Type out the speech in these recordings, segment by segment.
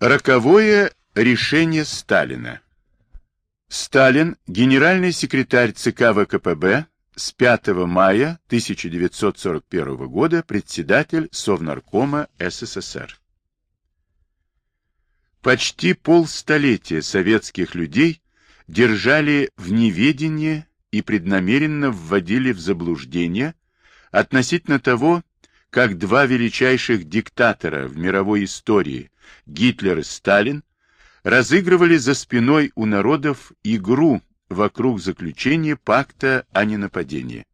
Роковое решение Сталина. Сталин, генеральный секретарь ЦК ВКПБ, с 5 мая 1941 года председатель Совнаркома СССР. Почти полстолетия советских людей держали в неведении и преднамеренно вводили в заблуждение относительно того, как два величайших диктатора в мировой истории, Гитлер и Сталин, разыгрывали за спиной у народов игру вокруг заключения пакта о ненападении.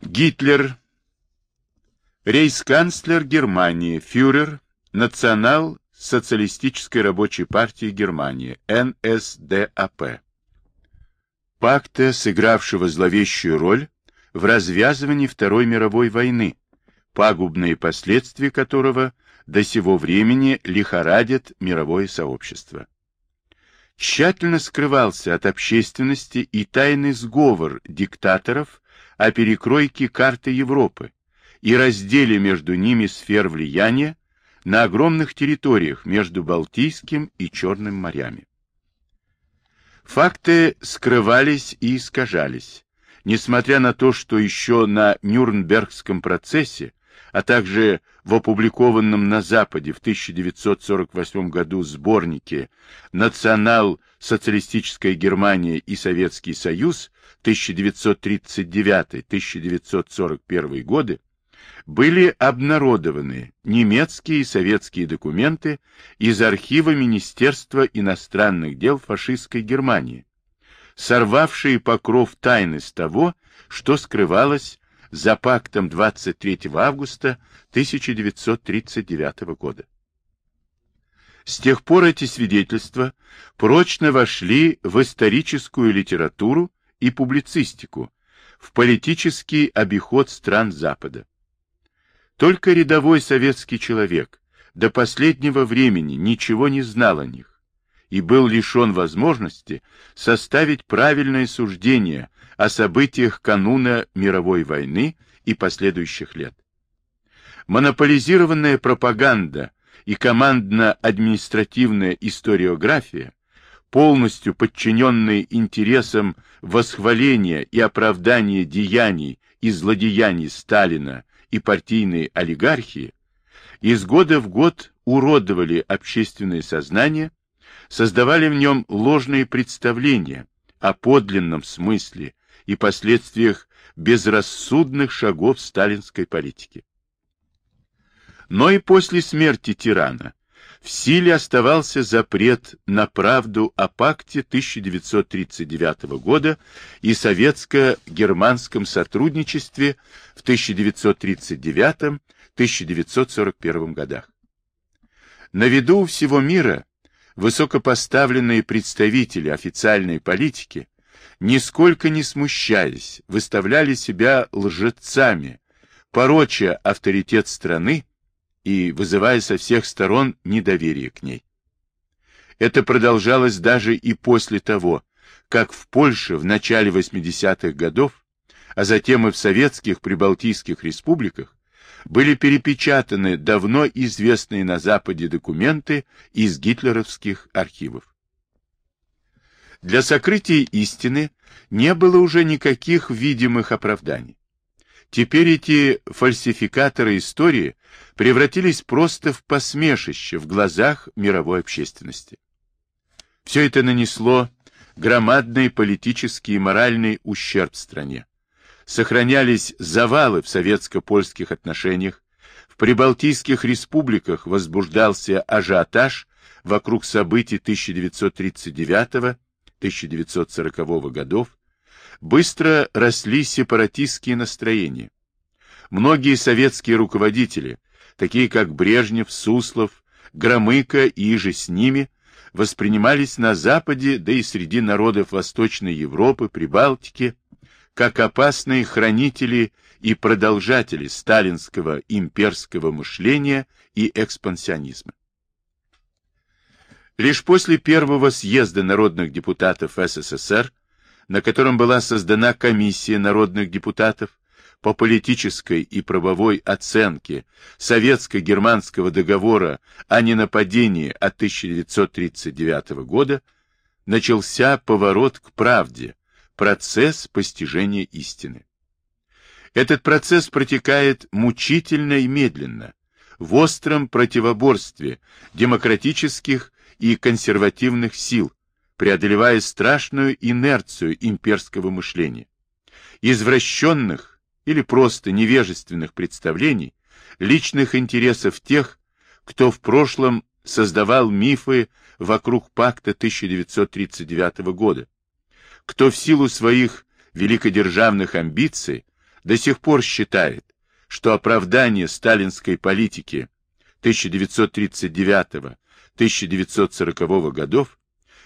Гитлер, рейхсканцлер Германии, фюрер, национал-социалистической рабочей партии Германии, НСДАП. Пакта, сыгравшего зловещую роль в развязывании Второй мировой войны, пагубные последствия которого до сего времени лихорадят мировое сообщество. Тщательно скрывался от общественности и тайный сговор диктаторов о перекройке карты Европы и разделе между ними сфер влияния на огромных территориях между Балтийским и Черным морями. Факты скрывались и искажались, несмотря на то, что еще на Нюрнбергском процессе, а также в опубликованном на Западе в 1948 году сборнике «Национал-социалистическая Германия и Советский Союз» 1939-1941 годы были обнародованы немецкие и советские документы из архива Министерства иностранных дел фашистской Германии, сорвавшие покров тайны с того, что скрывалось за пактом 23 августа 1939 года. С тех пор эти свидетельства прочно вошли в историческую литературу и публицистику, в политический обиход стран Запада. Только рядовой советский человек до последнего времени ничего не знал о них, и был лишен возможности составить правильное суждение о событиях кануна мировой войны и последующих лет. Монополизированная пропаганда и командно-административная историография, полностью подчиненные интересам восхваления и оправдания деяний и злодеяний Сталина и партийной олигархии, из года в год уродовали общественное сознание создавали в нем ложные представления о подлинном смысле и последствиях безрассудных шагов сталинской политики. Но и после смерти тирана в силе оставался запрет на правду о пакте 1939 года и советско-германском сотрудничестве в 1939-1941 годах. На виду всего мира высокопоставленные представители официальной политики, нисколько не смущаясь, выставляли себя лжецами, пороча авторитет страны и вызывая со всех сторон недоверие к ней. Это продолжалось даже и после того, как в Польше в начале 80-х годов, а затем и в советских прибалтийских республиках, были перепечатаны давно известные на Западе документы из гитлеровских архивов. Для сокрытия истины не было уже никаких видимых оправданий. Теперь эти фальсификаторы истории превратились просто в посмешище в глазах мировой общественности. Все это нанесло громадный политический и моральный ущерб стране сохранялись завалы в советско-польских отношениях, в прибалтийских республиках возбуждался ажиотаж вокруг событий 1939-1940 годов, быстро росли сепаратистские настроения. Многие советские руководители, такие как Брежнев, Суслов, Громыко и же с ними, воспринимались на Западе, да и среди народов Восточной Европы, Прибалтики, как опасные хранители и продолжатели сталинского имперского мышления и экспансионизма. Лишь после первого съезда народных депутатов СССР, на котором была создана комиссия народных депутатов по политической и правовой оценке Советско-германского договора о ненападении от 1939 года начался поворот к правде, процесс постижения истины. Этот процесс протекает мучительно и медленно, в остром противоборстве демократических и консервативных сил, преодолевая страшную инерцию имперского мышления. Извращенных или просто невежественных представлений, личных интересов тех, кто в прошлом создавал мифы вокруг пакта 1939 года, кто в силу своих великодержавных амбиций до сих пор считает, что оправдание сталинской политики 1939-1940 годов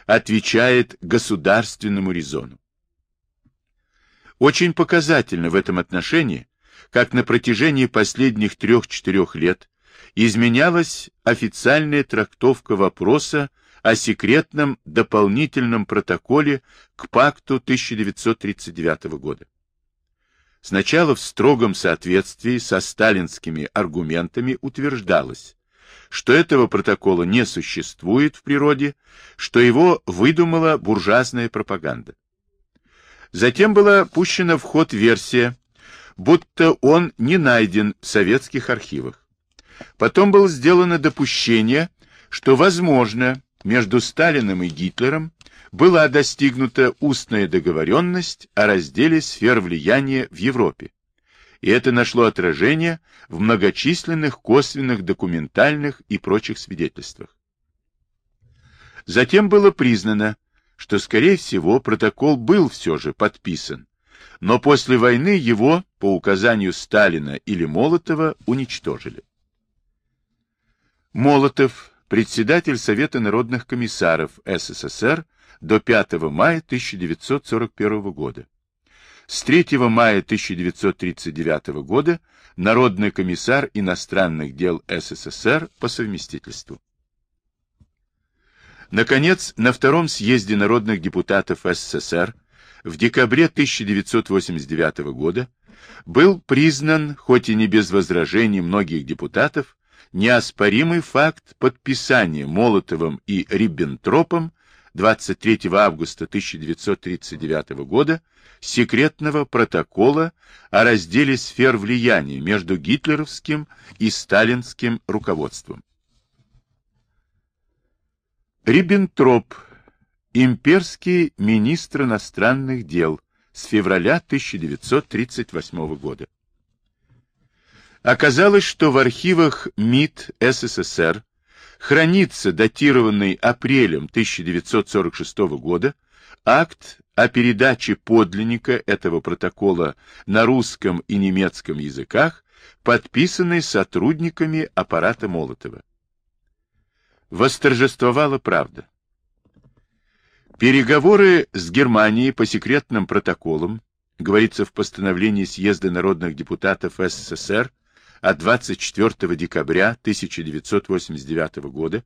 отвечает государственному резону. Очень показательно в этом отношении, как на протяжении последних трех-четырех лет изменялась официальная трактовка вопроса о секретном дополнительном протоколе к пакту 1939 года. Сначала в строгом соответствии со сталинскими аргументами утверждалось, что этого протокола не существует в природе, что его выдумала буржуазная пропаганда. Затем была пущена в ход версия, будто он не найден в советских архивах. Потом было сделано допущение, что, возможно, между Сталиным и Гитлером была достигнута устная договоренность о разделе сфер влияния в Европе и это нашло отражение в многочисленных косвенных документальных и прочих свидетельствах. Затем было признано, что, скорее всего, протокол был все же подписан, но после войны его, по указанию Сталина или Молотова, уничтожили. Молотов, председатель Совета народных комиссаров СССР до 5 мая 1941 года. С 3 мая 1939 года Народный комиссар иностранных дел СССР по совместительству. Наконец, на втором съезде народных депутатов СССР в декабре 1989 года был признан, хоть и не без возражений многих депутатов, неоспоримый факт подписания Молотовым и Риббентропом 23 августа 1939 года секретного протокола о разделе сфер влияния между гитлеровским и сталинским руководством. Риббентроп, имперский министр иностранных дел с февраля 1938 года. Оказалось, что в архивах МИД СССР хранится датированный апрелем 1946 года акт о передаче подлинника этого протокола на русском и немецком языках, подписанный сотрудниками аппарата Молотова. Восторжествовала правда. Переговоры с Германией по секретным протоколам, говорится в постановлении Съезда народных депутатов СССР от 24 декабря 1989 года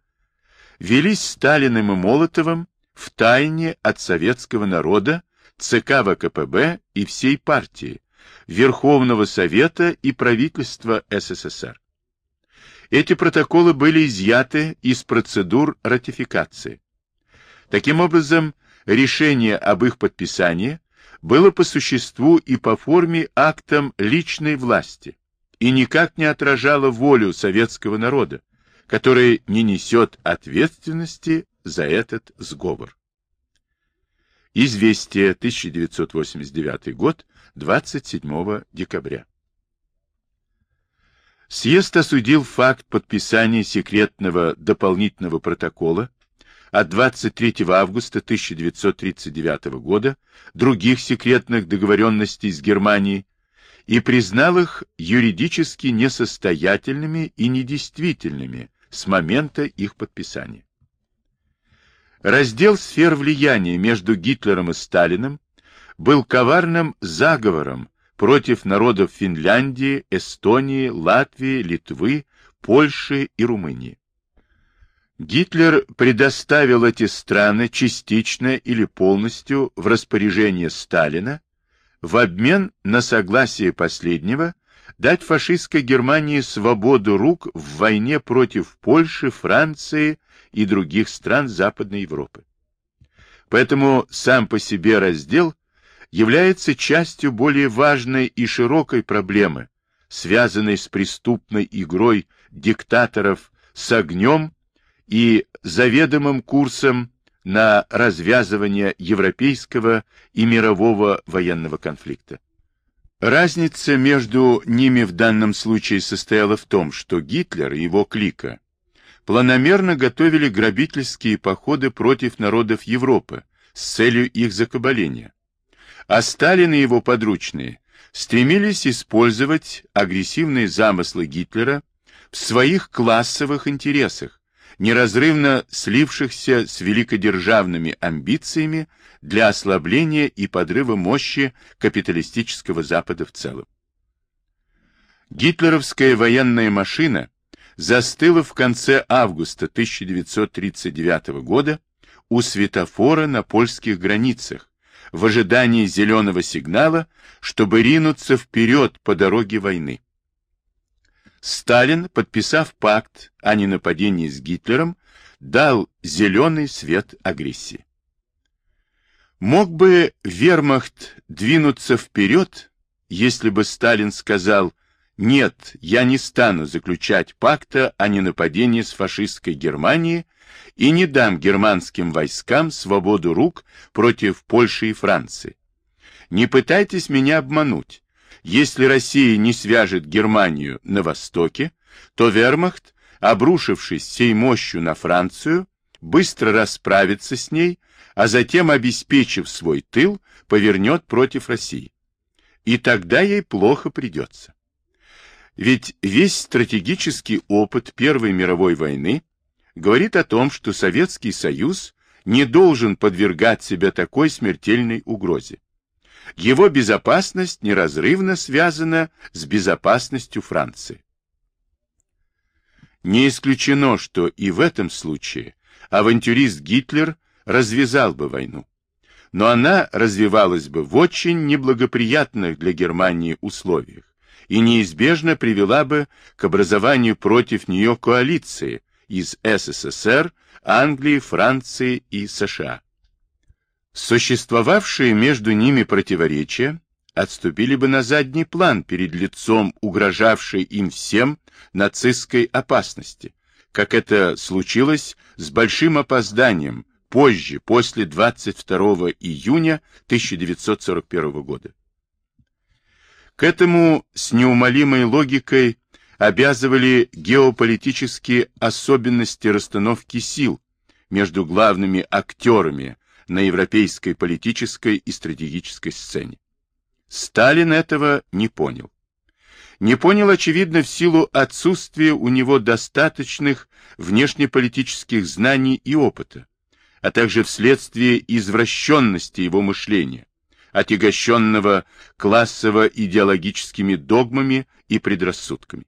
велись Сталиным и Молотовым в тайне от советского народа, ЦК ВКПБ и всей партии, Верховного Совета и правительства СССР. Эти протоколы были изъяты из процедур ратификации. Таким образом, решение об их подписании было по существу и по форме актом личной власти, и никак не отражала волю советского народа, который не несет ответственности за этот сговор. Известие, 1989 год, 27 декабря. Съезд осудил факт подписания секретного дополнительного протокола от 23 августа 1939 года других секретных договоренностей с Германией и признал их юридически несостоятельными и недействительными с момента их подписания. Раздел сфер влияния между Гитлером и Сталиным был коварным заговором против народов Финляндии, Эстонии, Латвии, Литвы, Польши и Румынии. Гитлер предоставил эти страны частично или полностью в распоряжение Сталина в обмен на согласие последнего дать фашистской Германии свободу рук в войне против Польши, Франции и других стран Западной Европы. Поэтому сам по себе раздел является частью более важной и широкой проблемы, связанной с преступной игрой диктаторов с огнем и заведомым курсом на развязывание европейского и мирового военного конфликта. Разница между ними в данном случае состояла в том, что Гитлер и его клика планомерно готовили грабительские походы против народов Европы с целью их закабаления, а Сталин и его подручные стремились использовать агрессивные замыслы Гитлера в своих классовых интересах, неразрывно слившихся с великодержавными амбициями для ослабления и подрыва мощи капиталистического Запада в целом. Гитлеровская военная машина застыла в конце августа 1939 года у светофора на польских границах в ожидании зеленого сигнала, чтобы ринуться вперед по дороге войны. Сталин, подписав пакт о ненападении с Гитлером, дал зеленый свет агрессии. Мог бы вермахт двинуться вперед, если бы Сталин сказал «Нет, я не стану заключать пакта о ненападении с фашистской Германией и не дам германским войскам свободу рук против Польши и Франции. Не пытайтесь меня обмануть. Если Россия не свяжет Германию на востоке, то вермахт, обрушившись всей мощью на Францию, быстро расправится с ней, а затем, обеспечив свой тыл, повернет против России. И тогда ей плохо придется. Ведь весь стратегический опыт Первой мировой войны говорит о том, что Советский Союз не должен подвергать себя такой смертельной угрозе. Его безопасность неразрывно связана с безопасностью Франции. Не исключено, что и в этом случае авантюрист Гитлер развязал бы войну. Но она развивалась бы в очень неблагоприятных для Германии условиях и неизбежно привела бы к образованию против нее коалиции из СССР, Англии, Франции и США. Существовавшие между ними противоречия отступили бы на задний план перед лицом угрожавшей им всем нацистской опасности, как это случилось с большим опозданием позже, после 22 июня 1941 года. К этому с неумолимой логикой обязывали геополитические особенности расстановки сил между главными актерами на европейской политической и стратегической сцене. Сталин этого не понял. Не понял, очевидно, в силу отсутствия у него достаточных внешнеполитических знаний и опыта, а также вследствие извращенности его мышления, отягощенного классово-идеологическими догмами и предрассудками.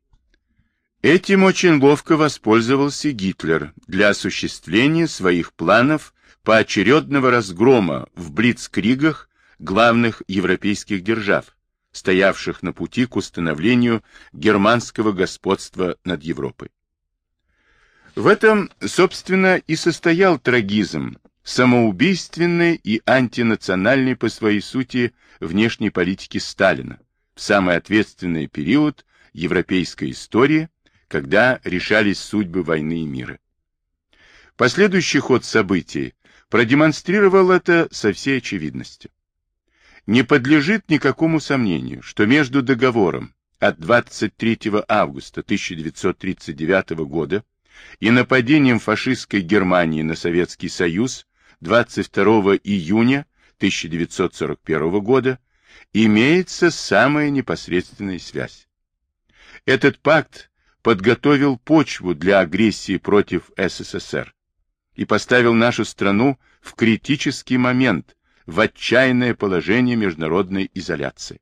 Этим очень ловко воспользовался Гитлер для осуществления своих планов поочередного разгрома в блицкригах главных европейских держав, стоявших на пути к установлению германского господства над Европой. В этом, собственно, и состоял трагизм самоубийственной и антинациональной по своей сути внешней политики Сталина в самый ответственный период европейской истории, когда решались судьбы войны и мира. Последующий ход событий продемонстрировал это со всей очевидностью. Не подлежит никакому сомнению, что между договором от 23 августа 1939 года и нападением фашистской Германии на Советский Союз 22 июня 1941 года имеется самая непосредственная связь. Этот пакт подготовил почву для агрессии против СССР, и поставил нашу страну в критический момент, в отчаянное положение международной изоляции.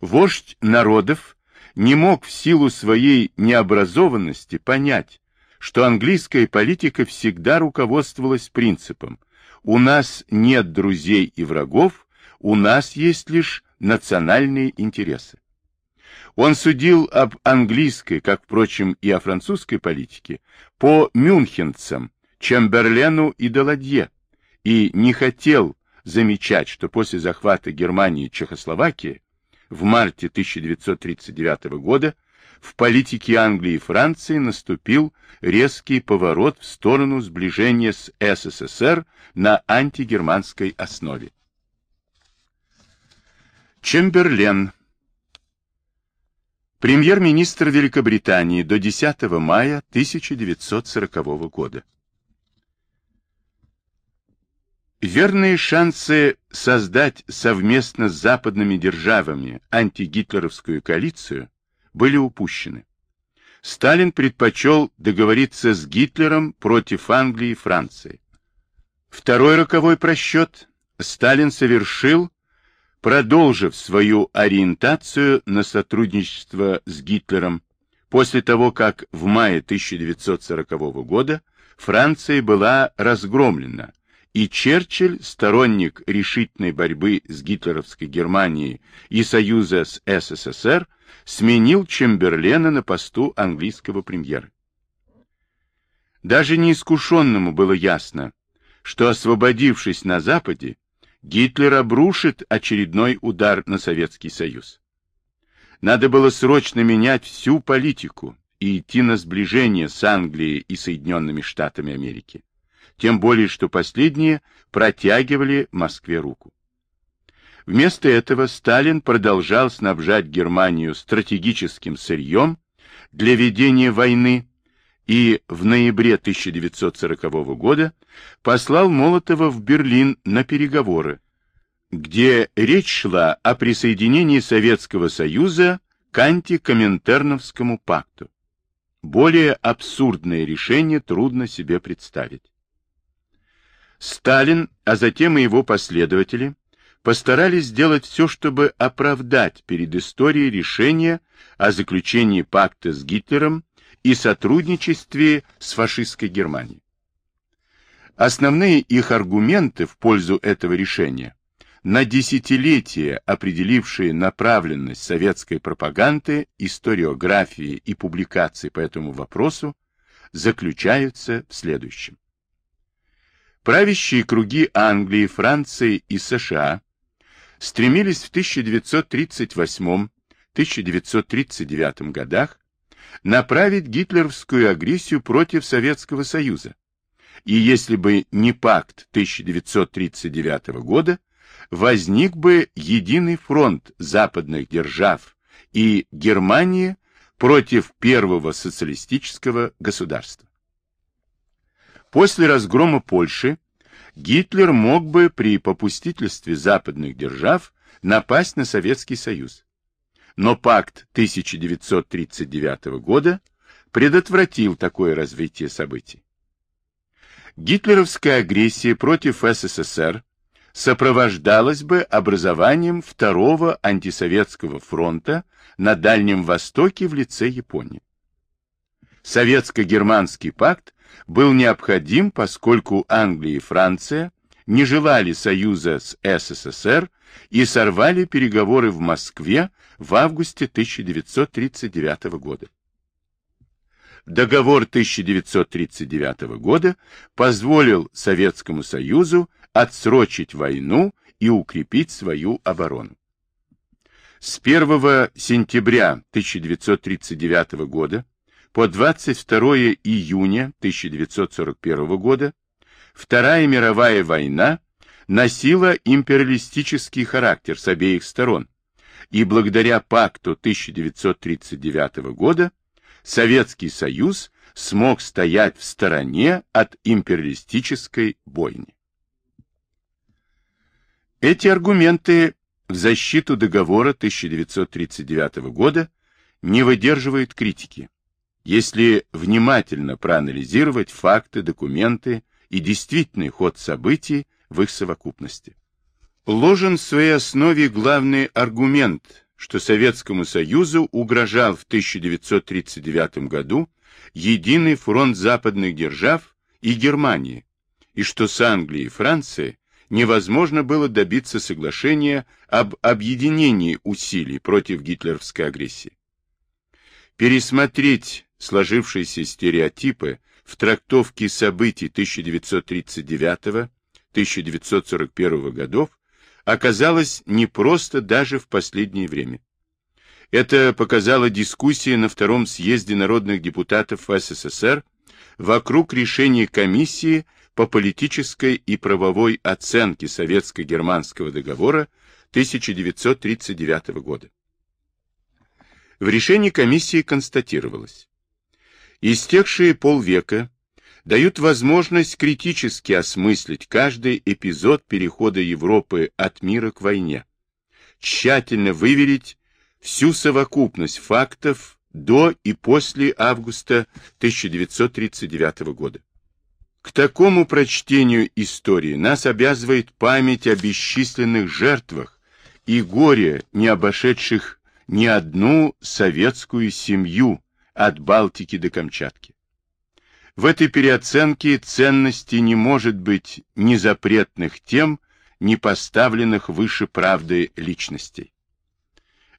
Вождь народов не мог в силу своей необразованности понять, что английская политика всегда руководствовалась принципом «у нас нет друзей и врагов, у нас есть лишь национальные интересы. Он судил об английской, как, впрочем, и о французской политике, по мюнхенцам, Чемберлену и Даладье, и не хотел замечать, что после захвата Германии и Чехословакии в марте 1939 года в политике Англии и Франции наступил резкий поворот в сторону сближения с СССР на антигерманской основе. Чемберлен Премьер-министр Великобритании до 10 мая 1940 года. Верные шансы создать совместно с западными державами антигитлеровскую коалицию были упущены. Сталин предпочел договориться с Гитлером против Англии и Франции. Второй роковой просчет Сталин совершил, продолжив свою ориентацию на сотрудничество с Гитлером после того, как в мае 1940 года Франция была разгромлена, и Черчилль, сторонник решительной борьбы с гитлеровской Германией и союза с СССР, сменил Чемберлена на посту английского премьера. Даже неискушенному было ясно, что, освободившись на Западе, Гитлер обрушит очередной удар на Советский Союз. Надо было срочно менять всю политику и идти на сближение с Англией и Соединенными Штатами Америки. Тем более, что последние протягивали Москве руку. Вместо этого Сталин продолжал снабжать Германию стратегическим сырьем для ведения войны и в ноябре 1940 года послал Молотова в Берлин на переговоры, где речь шла о присоединении Советского Союза к антикоминтерновскому пакту. Более абсурдное решение трудно себе представить. Сталин, а затем и его последователи, постарались сделать все, чтобы оправдать перед историей решение о заключении пакта с Гитлером и сотрудничестве с фашистской Германией. Основные их аргументы в пользу этого решения, на десятилетия определившие направленность советской пропаганды, историографии и публикаций по этому вопросу, заключаются в следующем. Правящие круги Англии, Франции и США стремились в 1938-1939 годах направить гитлеровскую агрессию против Советского Союза. И если бы не пакт 1939 года, возник бы единый фронт западных держав и Германии против первого социалистического государства. После разгрома Польши Гитлер мог бы при попустительстве западных держав напасть на Советский Союз. Но пакт 1939 года предотвратил такое развитие событий. Гитлеровская агрессия против СССР сопровождалась бы образованием второго антисоветского фронта на Дальнем Востоке в лице Японии. Советско-германский пакт был необходим, поскольку Англия и Франция не желали союза с СССР и сорвали переговоры в Москве в августе 1939 года. Договор 1939 года позволил Советскому Союзу отсрочить войну и укрепить свою оборону. С 1 сентября 1939 года по 22 июня 1941 года Вторая мировая война носила империалистический характер с обеих сторон, и благодаря пакту 1939 года Советский Союз смог стоять в стороне от империалистической бойни. Эти аргументы в защиту договора 1939 года не выдерживают критики если внимательно проанализировать факты, документы и действительный ход событий в их совокупности. Ложен в своей основе главный аргумент, что Советскому Союзу угрожал в 1939 году единый фронт западных держав и Германии, и что с Англией и Францией невозможно было добиться соглашения об объединении усилий против гитлеровской агрессии. Пересмотреть сложившиеся стереотипы в трактовке событий 1939-1941 годов оказалось непросто даже в последнее время. Это показала дискуссия на Втором съезде народных депутатов СССР вокруг решения комиссии по политической и правовой оценке Советско-германского договора 1939 года. В решении комиссии констатировалось, истекшие полвека дают возможность критически осмыслить каждый эпизод перехода Европы от мира к войне, тщательно выверить всю совокупность фактов до и после августа 1939 года. К такому прочтению истории нас обязывает память о бесчисленных жертвах и горе, не обошедших ни одну советскую семью от Балтики до Камчатки. В этой переоценке ценности не может быть ни запретных тем, ни поставленных выше правды личностей.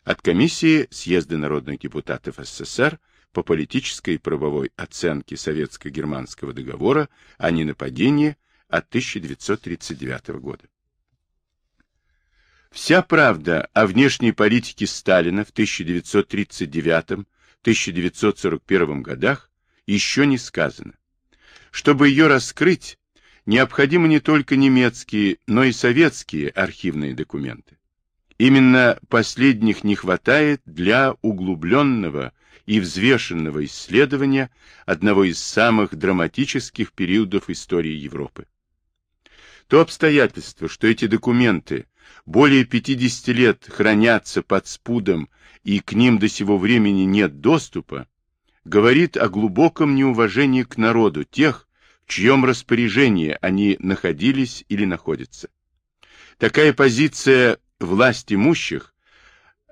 От комиссии Съезда народных депутатов СССР по политической и правовой оценке Советско-германского договора о ненападении от 1939 года. Вся правда о внешней политике Сталина в 1939-1941 годах еще не сказано. Чтобы ее раскрыть, необходимы не только немецкие, но и советские архивные документы. Именно последних не хватает для углубленного и взвешенного исследования одного из самых драматических периодов истории Европы. То обстоятельство, что эти документы более 50 лет хранятся под спудом и к ним до сего времени нет доступа, говорит о глубоком неуважении к народу тех, в чьем распоряжении они находились или находятся. Такая позиция власть имущих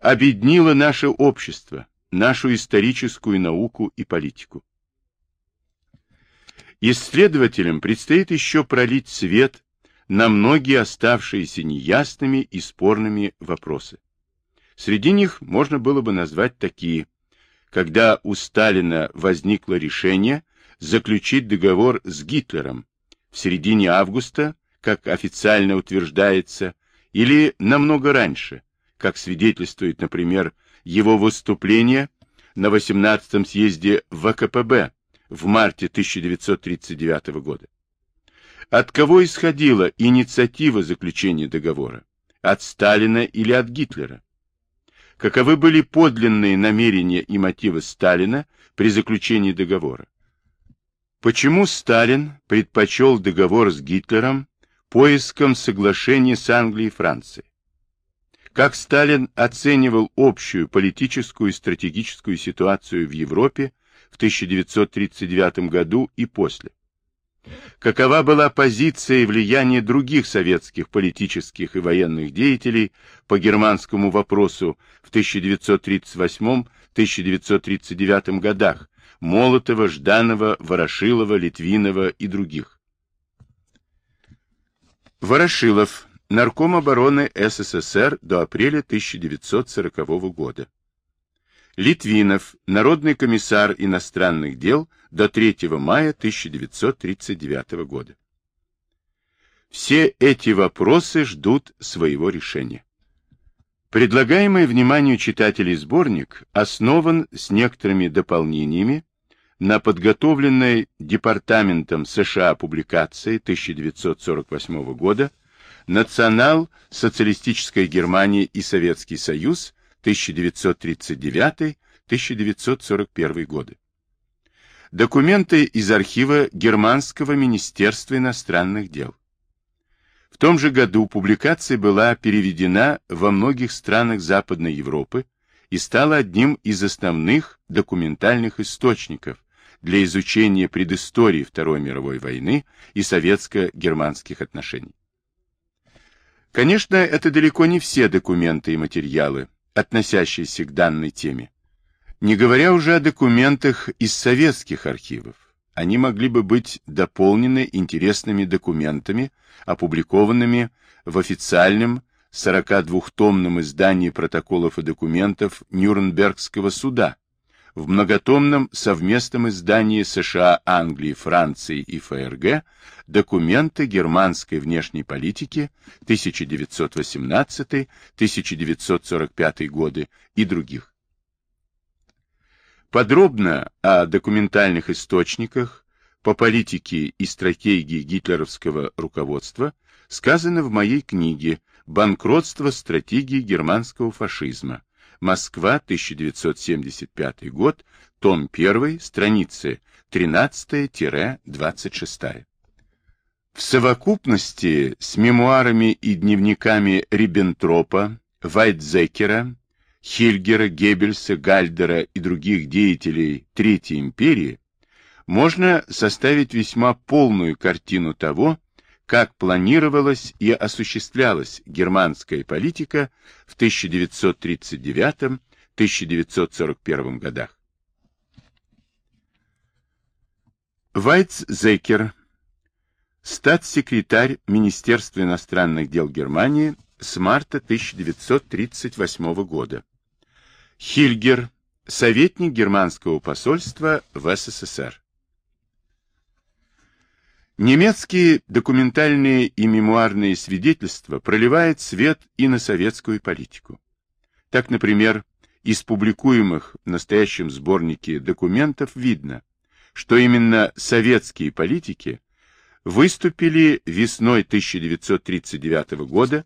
обеднила наше общество, нашу историческую науку и политику. Исследователям предстоит еще пролить свет на многие оставшиеся неясными и спорными вопросы. Среди них можно было бы назвать такие. Когда у Сталина возникло решение заключить договор с Гитлером в середине августа, как официально утверждается, или намного раньше, как свидетельствует, например, его выступление на 18-м съезде ВКПБ в марте 1939 года. От кого исходила инициатива заключения договора? От Сталина или от Гитлера? Каковы были подлинные намерения и мотивы Сталина при заключении договора? Почему Сталин предпочел договор с Гитлером поиском соглашения с Англией и Францией? как Сталин оценивал общую политическую и стратегическую ситуацию в Европе в 1939 году и после. Какова была позиция и влияние других советских политических и военных деятелей по германскому вопросу в 1938-1939 годах Молотова, Жданова, Ворошилова, Литвинова и других. Ворошилов Нарком обороны СССР до апреля 1940 года. Литвинов, Народный комиссар иностранных дел до 3 мая 1939 года. Все эти вопросы ждут своего решения. Предлагаемый вниманию читателей сборник основан с некоторыми дополнениями на подготовленной Департаментом США публикации 1948 года Национал-социалистическая Германия и Советский Союз 1939-1941 годы. Документы из архива Германского министерства иностранных дел. В том же году публикация была переведена во многих странах Западной Европы и стала одним из основных документальных источников для изучения предыстории Второй мировой войны и советско-германских отношений. Конечно, это далеко не все документы и материалы, относящиеся к данной теме. Не говоря уже о документах из советских архивов. они могли бы быть дополнены интересными документами, опубликованными в официальном 42-томном издании протоколов и документов Нюрнбергского суда, в многотомном совместном издании США, Англии, Франции и ФРГ «Документы германской внешней политики 1918-1945 годы» и других. Подробно о документальных источниках по политике и стратегии гитлеровского руководства сказано в моей книге «Банкротство стратегии германского фашизма. Москва, 1975 год, том 1, страницы 13-26». В совокупности с мемуарами и дневниками Риббентропа, Вайтзекера, Хильгера, Геббельса, Гальдера и других деятелей Третьей империи, можно составить весьма полную картину того, как планировалась и осуществлялась германская политика в 1939-1941 годах. Вайцзекер, статс-секретарь Министерства иностранных дел Германии с марта 1938 года. Хильгер, советник германского посольства в СССР. Немецкие документальные и мемуарные свидетельства проливают свет и на советскую политику. Так, например, из публикуемых в настоящем сборнике документов видно, что именно советские политики выступили весной 1939 года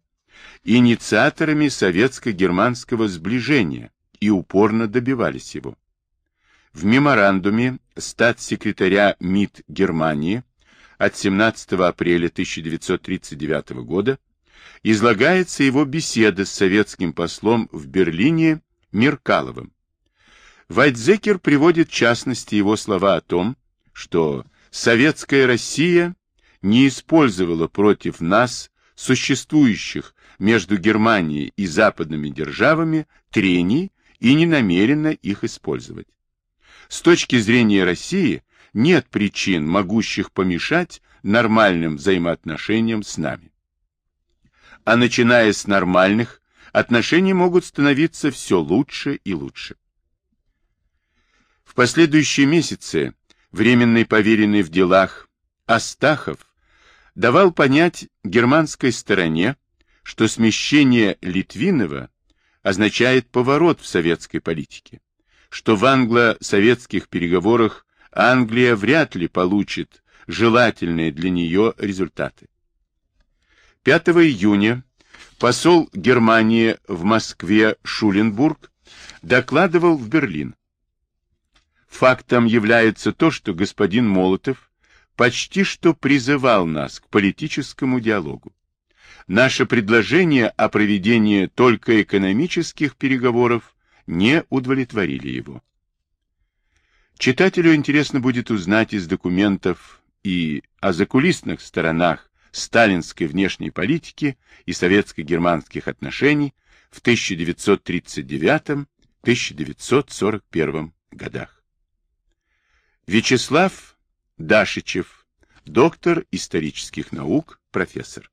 инициаторами советско-германского сближения, и упорно добивались его. В меморандуме статс-секретаря МИД Германии от 17 апреля 1939 года излагается его беседа с советским послом в Берлине Меркаловым. Вайтзекер приводит в частности его слова о том, что советская Россия не использовала против нас существующих между Германией и западными державами трений и не намерена их использовать. С точки зрения России нет причин, могущих помешать нормальным взаимоотношениям с нами. А начиная с нормальных, отношения могут становиться все лучше и лучше. В последующие месяцы временный поверенный в делах Астахов давал понять германской стороне, что смещение Литвинова означает поворот в советской политике, что в англо-советских переговорах Англия вряд ли получит желательные для нее результаты. 5 июня посол Германии в Москве Шуленбург докладывал в Берлин. Фактом является то, что господин Молотов почти что призывал нас к политическому диалогу. Наше предложение о проведении только экономических переговоров не удовлетворили его. Читателю интересно будет узнать из документов и о закулисных сторонах сталинской внешней политики и советско-германских отношений в 1939-1941 годах. Вячеслав Дашичев, доктор исторических наук, профессор.